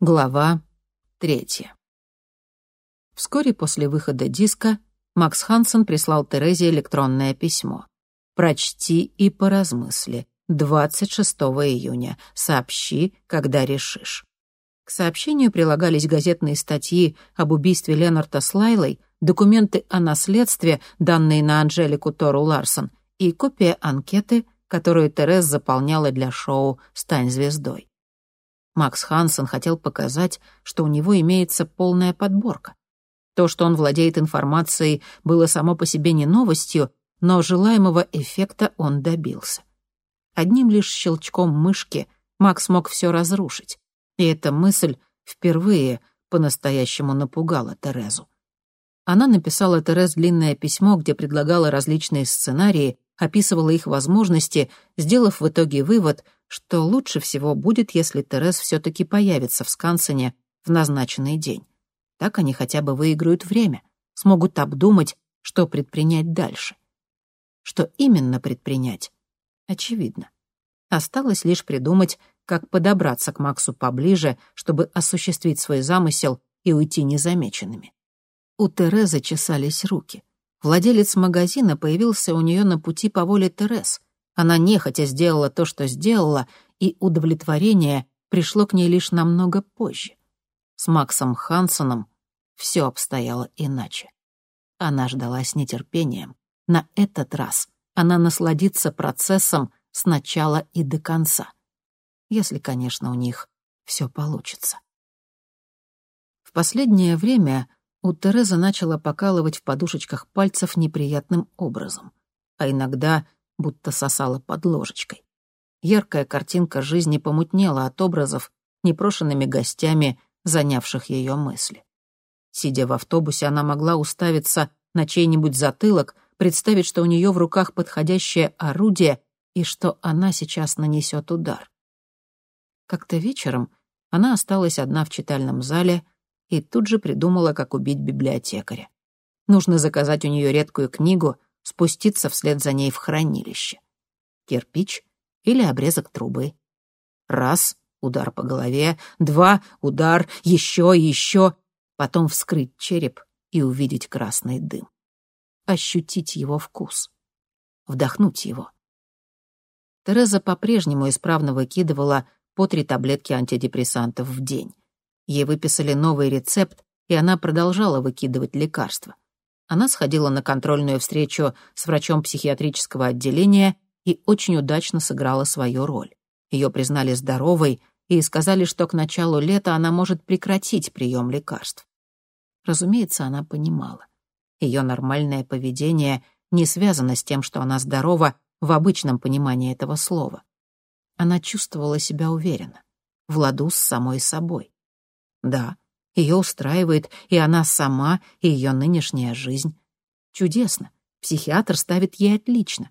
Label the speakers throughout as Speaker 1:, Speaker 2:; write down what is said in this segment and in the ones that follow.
Speaker 1: Глава третья. Вскоре после выхода диска Макс Хансен прислал Терезе электронное письмо. «Прочти и поразмысли. 26 июня. Сообщи, когда решишь». К сообщению прилагались газетные статьи об убийстве Ленарта с Лайлой, документы о наследстве, данные на Анжелику Тору Ларсон, и копия анкеты, которую Терез заполняла для шоу «Стань звездой». Макс Хансен хотел показать, что у него имеется полная подборка. То, что он владеет информацией, было само по себе не новостью, но желаемого эффекта он добился. Одним лишь щелчком мышки Макс мог все разрушить, и эта мысль впервые по-настоящему напугала Терезу. Она написала Терез длинное письмо, где предлагала различные сценарии, описывала их возможности, сделав в итоге вывод, что лучше всего будет, если Терез все-таки появится в Скансене в назначенный день. Так они хотя бы выиграют время, смогут обдумать, что предпринять дальше. Что именно предпринять? Очевидно. Осталось лишь придумать, как подобраться к Максу поближе, чтобы осуществить свой замысел и уйти незамеченными. У Терезы чесались руки. Владелец магазина появился у нее на пути по воле Терез. Она нехотя сделала то, что сделала, и удовлетворение пришло к ней лишь намного позже. С Максом Хансоном все обстояло иначе. Она ждала с нетерпением. На этот раз она насладится процессом с начала и до конца. Если, конечно, у них все получится. В последнее время у Терезы начала покалывать в подушечках пальцев неприятным образом, а иногда будто сосала под ложечкой. Яркая картинка жизни помутнела от образов, непрошенными гостями, занявших ее мысли. Сидя в автобусе, она могла уставиться на чей-нибудь затылок, представить, что у нее в руках подходящее орудие и что она сейчас нанесет удар. Как-то вечером она осталась одна в читальном зале и тут же придумала, как убить библиотекаря. Нужно заказать у нее редкую книгу, спуститься вслед за ней в хранилище. Кирпич или обрезок трубы. Раз — удар по голове, два — удар, еще и еще, потом вскрыть череп и увидеть красный дым. Ощутить его вкус. Вдохнуть его. Тереза по-прежнему исправно выкидывала по три таблетки антидепрессантов в день. Ей выписали новый рецепт, и она продолжала выкидывать лекарства. Она сходила на контрольную встречу с врачом психиатрического отделения и очень удачно сыграла свою роль. Ее признали здоровой и сказали, что к началу лета она может прекратить прием лекарств. Разумеется, она понимала. Ее нормальное поведение не связано с тем, что она здорова в обычном понимании этого слова. Она чувствовала себя уверенно, в ладу с самой собой. Да, ее устраивает и она сама, и ее нынешняя жизнь. Чудесно. Психиатр ставит ей отлично.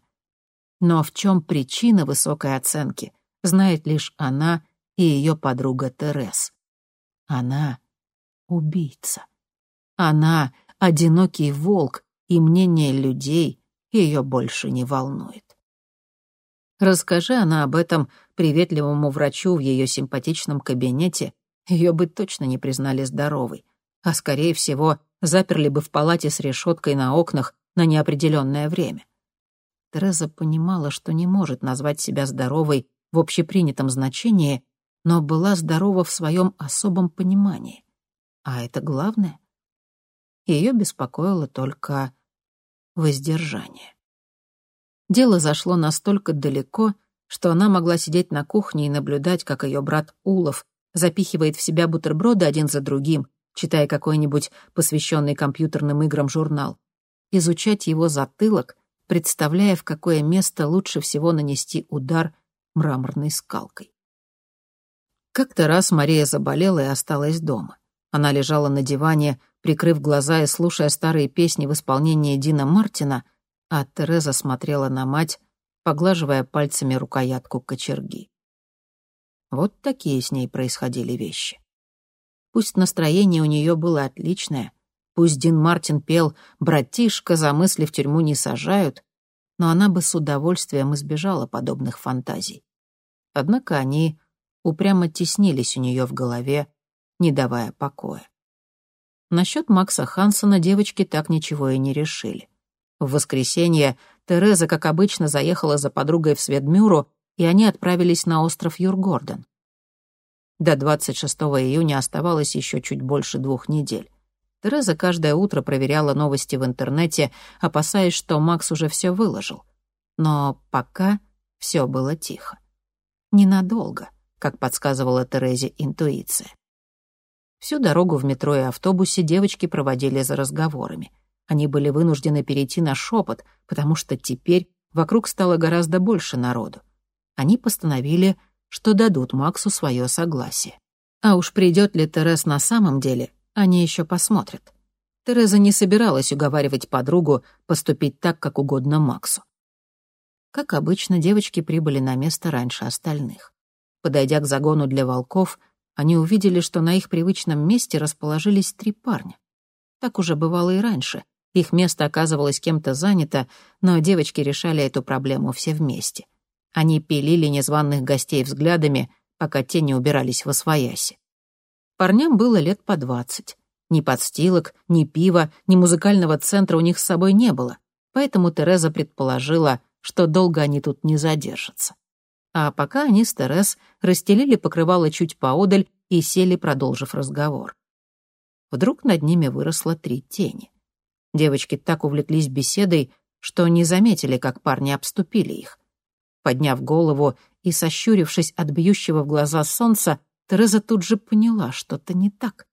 Speaker 1: Но в чем причина высокой оценки, знает лишь она и ее подруга Терес. Она — убийца. Она — одинокий волк, и мнение людей ее больше не волнует. Расскажи она об этом приветливому врачу в ее симпатичном кабинете, ее бы точно не признали здоровой, а, скорее всего, заперли бы в палате с решеткой на окнах на неопределенное время. Тереза понимала, что не может назвать себя здоровой в общепринятом значении, но была здорова в своем особом понимании. А это главное. Ее беспокоило только воздержание. Дело зашло настолько далеко, что она могла сидеть на кухне и наблюдать, как ее брат Улов запихивает в себя бутерброды один за другим, читая какой-нибудь посвященный компьютерным играм журнал, изучать его затылок, представляя, в какое место лучше всего нанести удар мраморной скалкой. Как-то раз Мария заболела и осталась дома. Она лежала на диване, прикрыв глаза и слушая старые песни в исполнении Дина Мартина, а Тереза смотрела на мать, поглаживая пальцами рукоятку кочерги. Вот такие с ней происходили вещи. Пусть настроение у нее было отличное, пусть Дин Мартин пел «Братишка, за мысли в тюрьму не сажают», но она бы с удовольствием избежала подобных фантазий. Однако они упрямо теснились у нее в голове, не давая покоя. Насчет Макса Хансона девочки так ничего и не решили. В воскресенье Тереза, как обычно, заехала за подругой в Сведмюру, и они отправились на остров Юргорден. До 26 июня оставалось еще чуть больше двух недель. Тереза каждое утро проверяла новости в интернете, опасаясь, что Макс уже все выложил. Но пока все было тихо. Ненадолго, как подсказывала Терезе интуиция. Всю дорогу в метро и автобусе девочки проводили за разговорами. Они были вынуждены перейти на шепот, потому что теперь вокруг стало гораздо больше народу. Они постановили, что дадут Максу свое согласие. А уж придет ли Терез на самом деле, они еще посмотрят. Тереза не собиралась уговаривать подругу поступить так, как угодно Максу. Как обычно, девочки прибыли на место раньше остальных. Подойдя к загону для волков, они увидели, что на их привычном месте расположились три парня. Так уже бывало и раньше. Их место оказывалось кем-то занято, но девочки решали эту проблему все вместе. Они пилили незваных гостей взглядами, пока те не убирались во свояси. Парням было лет по двадцать. Ни подстилок, ни пива, ни музыкального центра у них с собой не было, поэтому Тереза предположила, что долго они тут не задержатся. А пока они с Терез расстелили покрывало чуть поодаль и сели, продолжив разговор. Вдруг над ними выросло три тени. Девочки так увлеклись беседой, что не заметили, как парни обступили их. Подняв голову и сощурившись от бьющего в глаза солнца, Тереза тут же поняла, что-то не так.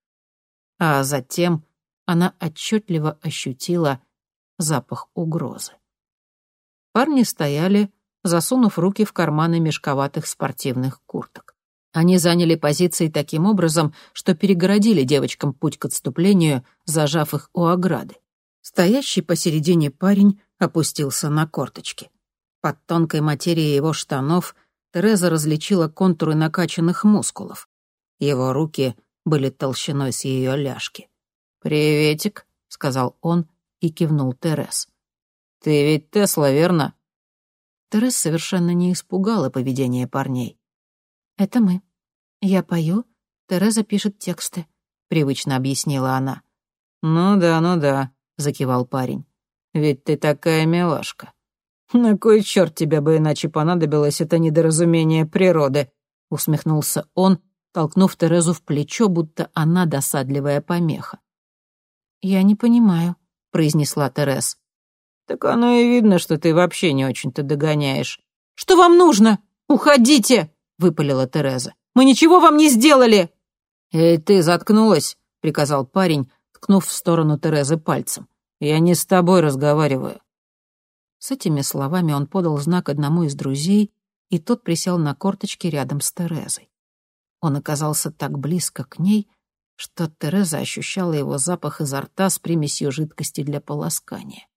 Speaker 1: А затем она отчетливо ощутила запах угрозы. Парни стояли, засунув руки в карманы мешковатых спортивных курток. Они заняли позиции таким образом, что перегородили девочкам путь к отступлению, зажав их у ограды. Стоящий посередине парень опустился на корточки. Под тонкой материей его штанов Тереза различила контуры накачанных мускулов. Его руки были толщиной с ее ляжки. «Приветик», — сказал он и кивнул Терез. «Ты ведь Тесла, верно?» Терес совершенно не испугала поведение парней. «Это мы. Я пою, Тереза пишет тексты», — привычно объяснила она. «Ну да, ну да», — закивал парень. «Ведь ты такая милашка». «На кой черт тебе бы иначе понадобилось это недоразумение природы?» — усмехнулся он, толкнув Терезу в плечо, будто она досадливая помеха. «Я не понимаю», — произнесла Терез. «Так оно и видно, что ты вообще не очень-то догоняешь». «Что вам нужно? Уходите!» — выпалила Тереза. «Мы ничего вам не сделали!» «Эй, ты заткнулась!» — приказал парень, ткнув в сторону Терезы пальцем. «Я не с тобой разговариваю». С этими словами он подал знак одному из друзей, и тот присел на корточки рядом с Терезой. Он оказался так близко к ней, что Тереза ощущала его запах изо рта с примесью жидкости для полоскания.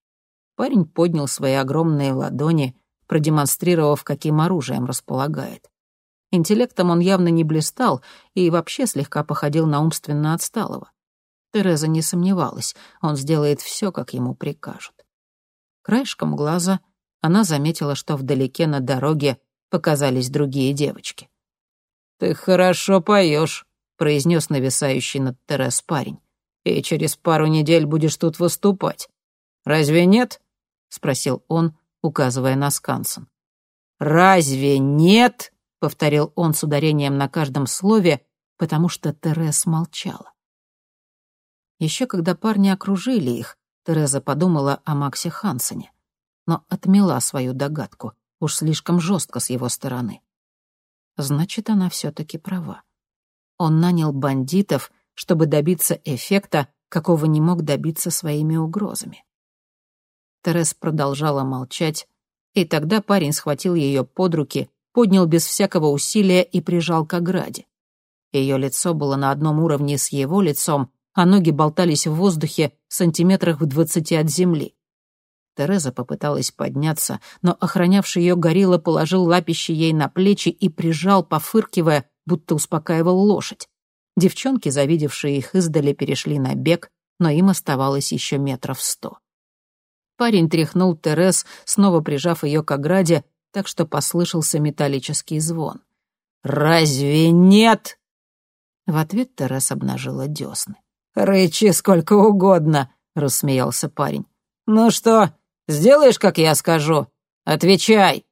Speaker 1: Парень поднял свои огромные ладони, продемонстрировав, каким оружием располагает. Интеллектом он явно не блистал и вообще слегка походил на умственно отсталого. Тереза не сомневалась, он сделает все, как ему прикажут. Краешком глаза она заметила, что вдалеке на дороге показались другие девочки. «Ты хорошо поешь», — произнес нависающий над Терез парень. «И через пару недель будешь тут выступать. Разве нет?» — спросил он, указывая на Скансен. «Разве нет?» — повторил он с ударением на каждом слове, потому что Терес молчала. Еще когда парни окружили их, Тереза подумала о Максе Хансене, но отмела свою догадку, уж слишком жестко с его стороны. Значит, она все-таки права. Он нанял бандитов, чтобы добиться эффекта, какого не мог добиться своими угрозами. Терес продолжала молчать, и тогда парень схватил ее под руки, поднял без всякого усилия и прижал к ограде. Ее лицо было на одном уровне с его лицом, а ноги болтались в воздухе сантиметрах в двадцати от земли. Тереза попыталась подняться, но охранявший ее горилла положил лапище ей на плечи и прижал, пофыркивая, будто успокаивал лошадь. Девчонки, завидевшие их издали, перешли на бег, но им оставалось еще метров сто. Парень тряхнул Терес, снова прижав ее к ограде, так что послышался металлический звон. «Разве нет?» В ответ Терес обнажила десны. «Рычи сколько угодно», — рассмеялся парень. «Ну что, сделаешь, как я скажу? Отвечай!»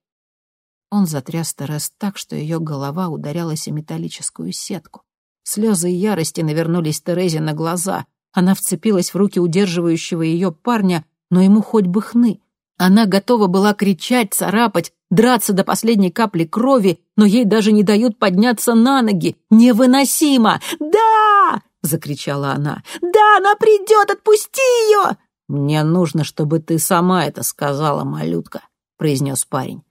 Speaker 1: Он затряс Терес так, что ее голова ударялась о металлическую сетку. Слезы ярости навернулись Терезе на глаза. Она вцепилась в руки удерживающего ее парня, но ему хоть бы хны. Она готова была кричать, царапать, драться до последней капли крови, но ей даже не дают подняться на ноги. Невыносимо! «Да!» — закричала она. «Да, она придет! Отпусти ее!» «Мне нужно, чтобы ты сама это сказала, малютка», — произнес парень.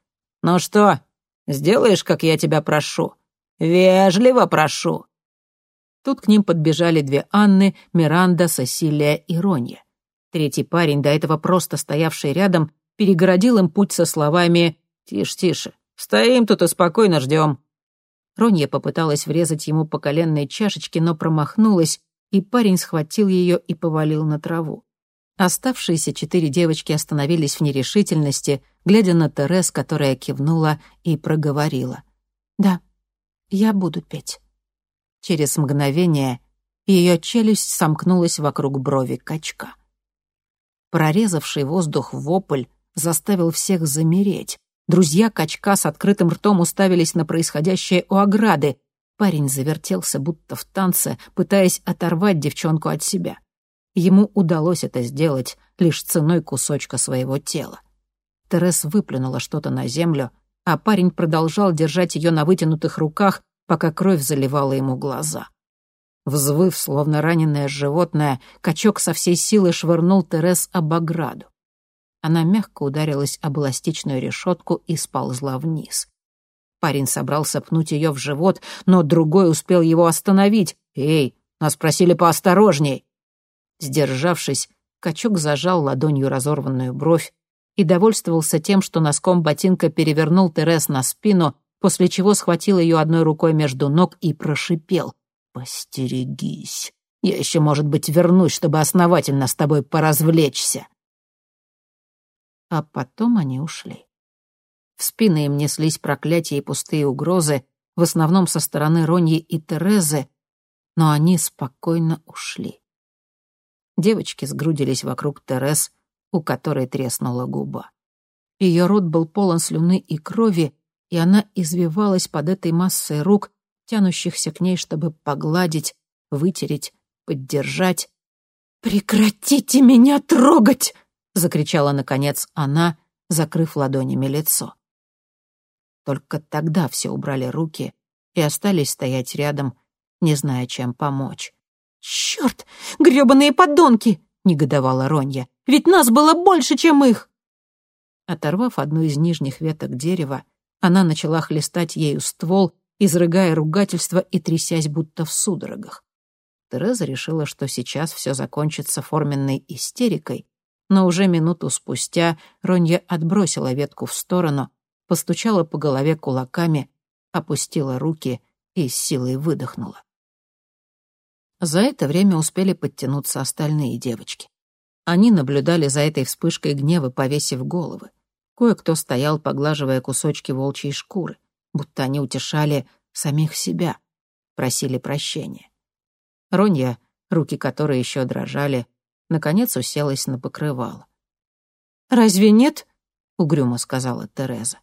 Speaker 1: «Ну что, сделаешь, как я тебя прошу? Вежливо прошу». Тут к ним подбежали две Анны, Миранда, Сесилия и Ронья. Третий парень, до этого просто стоявший рядом, перегородил им путь со словами «Тише, тише, стоим тут и спокойно ждем». Ронья попыталась врезать ему по коленной чашечке, но промахнулась, и парень схватил ее и повалил на траву. Оставшиеся четыре девочки остановились в нерешительности, глядя на Терес, которая кивнула и проговорила. «Да, я буду петь». Через мгновение ее челюсть сомкнулась вокруг брови качка. Прорезавший воздух вопль заставил всех замереть. Друзья качка с открытым ртом уставились на происходящее у ограды. Парень завертелся, будто в танце, пытаясь оторвать девчонку от себя. Ему удалось это сделать лишь ценой кусочка своего тела. Терес выплюнула что-то на землю, а парень продолжал держать ее на вытянутых руках, пока кровь заливала ему глаза. Взвыв, словно раненое животное, качок со всей силы швырнул Терес об ограду. Она мягко ударилась об эластичную решетку и сползла вниз. Парень собрался пнуть ее в живот, но другой успел его остановить. «Эй, нас просили поосторожней!» Сдержавшись, качок зажал ладонью разорванную бровь и довольствовался тем, что носком ботинка перевернул Терес на спину, после чего схватил ее одной рукой между ног и прошипел. «Постерегись. Я еще, может быть, вернусь, чтобы основательно с тобой поразвлечься». А потом они ушли. В спины им неслись проклятия и пустые угрозы, в основном со стороны Роньи и Терезы, но они спокойно ушли. Девочки сгрудились вокруг Терез, у которой треснула губа. Ее рот был полон слюны и крови, и она извивалась под этой массой рук, тянущихся к ней, чтобы погладить, вытереть, поддержать. «Прекратите меня трогать!» — закричала, наконец, она, закрыв ладонями лицо. Только тогда все убрали руки и остались стоять рядом, не зная, чем помочь. «Черт! грёбаные подонки!» — негодовала Ронья. «Ведь нас было больше, чем их!» Оторвав одну из нижних веток дерева, она начала хлестать ею ствол, изрыгая ругательство и трясясь, будто в судорогах. Тереза решила, что сейчас все закончится форменной истерикой, но уже минуту спустя Ронья отбросила ветку в сторону, постучала по голове кулаками, опустила руки и с силой выдохнула. За это время успели подтянуться остальные девочки. Они наблюдали за этой вспышкой гнева, повесив головы. Кое-кто стоял, поглаживая кусочки волчьей шкуры, будто они утешали самих себя, просили прощения. Ронья, руки которой еще дрожали, наконец уселась на покрывало. «Разве нет?» — угрюмо сказала Тереза.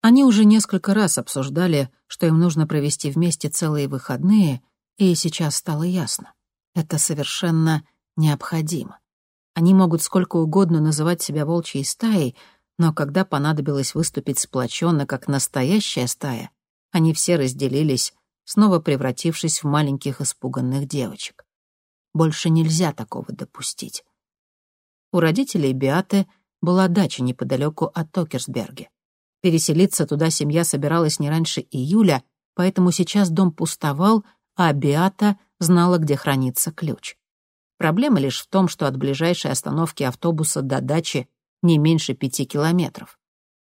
Speaker 1: Они уже несколько раз обсуждали, что им нужно провести вместе целые выходные, и сейчас стало ясно. Это совершенно необходимо. Они могут сколько угодно называть себя волчьей стаей, но когда понадобилось выступить сплоченно, как настоящая стая, они все разделились, снова превратившись в маленьких испуганных девочек. Больше нельзя такого допустить. У родителей Биаты была дача неподалеку от Токерсберге. Переселиться туда семья собиралась не раньше июля, поэтому сейчас дом пустовал, а Биата знала, где хранится ключ. Проблема лишь в том, что от ближайшей остановки автобуса до дачи не меньше пяти километров.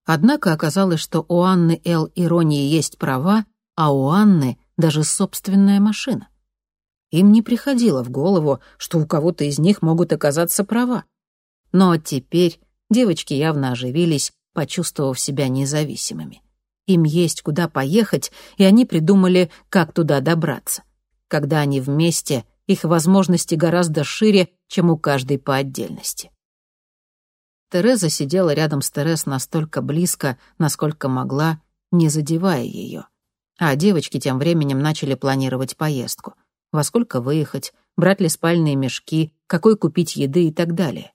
Speaker 1: Однако оказалось, что у Анны Эл и Ронии есть права, а у Анны даже собственная машина. Им не приходило в голову, что у кого-то из них могут оказаться права. Но теперь девочки явно оживились, почувствовав себя независимыми. Им есть куда поехать, и они придумали, как туда добраться. Когда они вместе, их возможности гораздо шире, чем у каждой по отдельности. Тереза сидела рядом с Терес настолько близко, насколько могла, не задевая ее. А девочки тем временем начали планировать поездку. Во сколько выехать, брать ли спальные мешки, какой купить еды и так далее.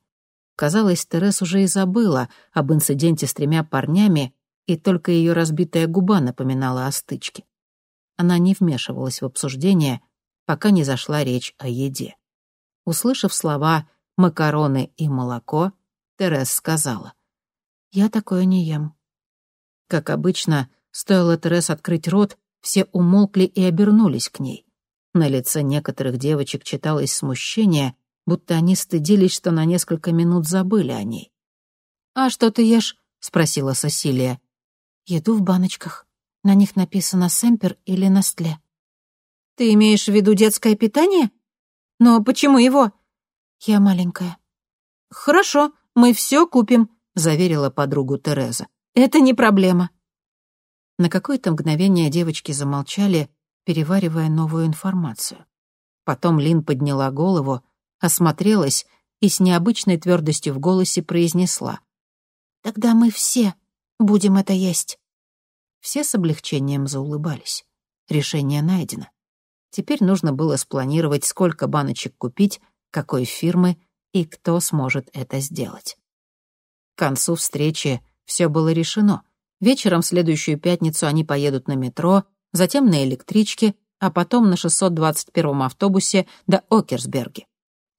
Speaker 1: Казалось, Терес уже и забыла об инциденте с тремя парнями, и только ее разбитая губа напоминала о стычке. Она не вмешивалась в обсуждение, пока не зашла речь о еде. Услышав слова «макароны» и «молоко», Терес сказала. «Я такое не ем». Как обычно, стоило Терес открыть рот, все умолкли и обернулись к ней. На лице некоторых девочек читалось смущение, будто они стыдились, что на несколько минут забыли о ней. «А что ты ешь?» — спросила Сосилия. «Еду в баночках. На них написано «Семпер» или «Настле». «Ты имеешь в виду детское питание? Но почему его?» «Я маленькая». «Хорошо, мы все купим», — заверила подругу Тереза. «Это не проблема». На какое-то мгновение девочки замолчали, переваривая новую информацию. Потом Лин подняла голову, осмотрелась и с необычной твердостью в голосе произнесла. «Тогда мы все будем это есть». Все с облегчением заулыбались. Решение найдено. Теперь нужно было спланировать, сколько баночек купить, какой фирмы и кто сможет это сделать. К концу встречи все было решено. Вечером в следующую пятницу они поедут на метро, затем на электричке, а потом на 621-м автобусе до Окерсберги.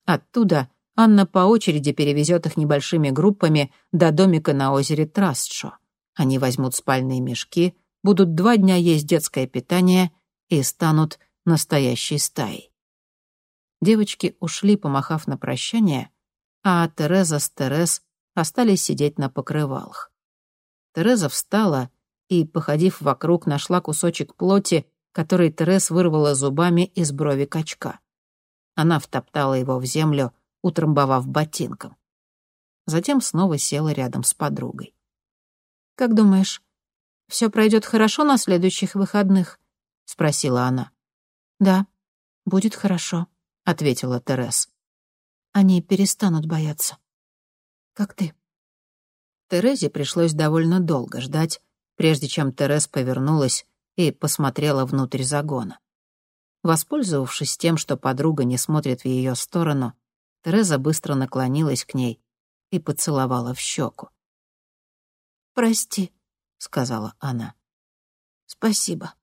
Speaker 1: Оттуда Анна по очереди перевезет их небольшими группами до домика на озере Трастшо. Они возьмут спальные мешки, будут два дня есть детское питание и станут настоящей стаей. Девочки ушли, помахав на прощание, а Тереза с Терез остались сидеть на покрывалах. Тереза встала и, походив вокруг, нашла кусочек плоти, который Терез вырвала зубами из брови качка. Она втоптала его в землю, утрамбовав ботинком. Затем снова села рядом с подругой. «Как думаешь, все пройдет хорошо на следующих выходных?» — спросила она. «Да, будет хорошо», — ответила Терес. «Они перестанут бояться. Как ты». Терезе пришлось довольно долго ждать, прежде чем Терес повернулась и посмотрела внутрь загона. Воспользовавшись тем, что подруга не смотрит в ее сторону, Тереза быстро наклонилась к ней и поцеловала в щеку. «Прости», — сказала она. «Спасибо».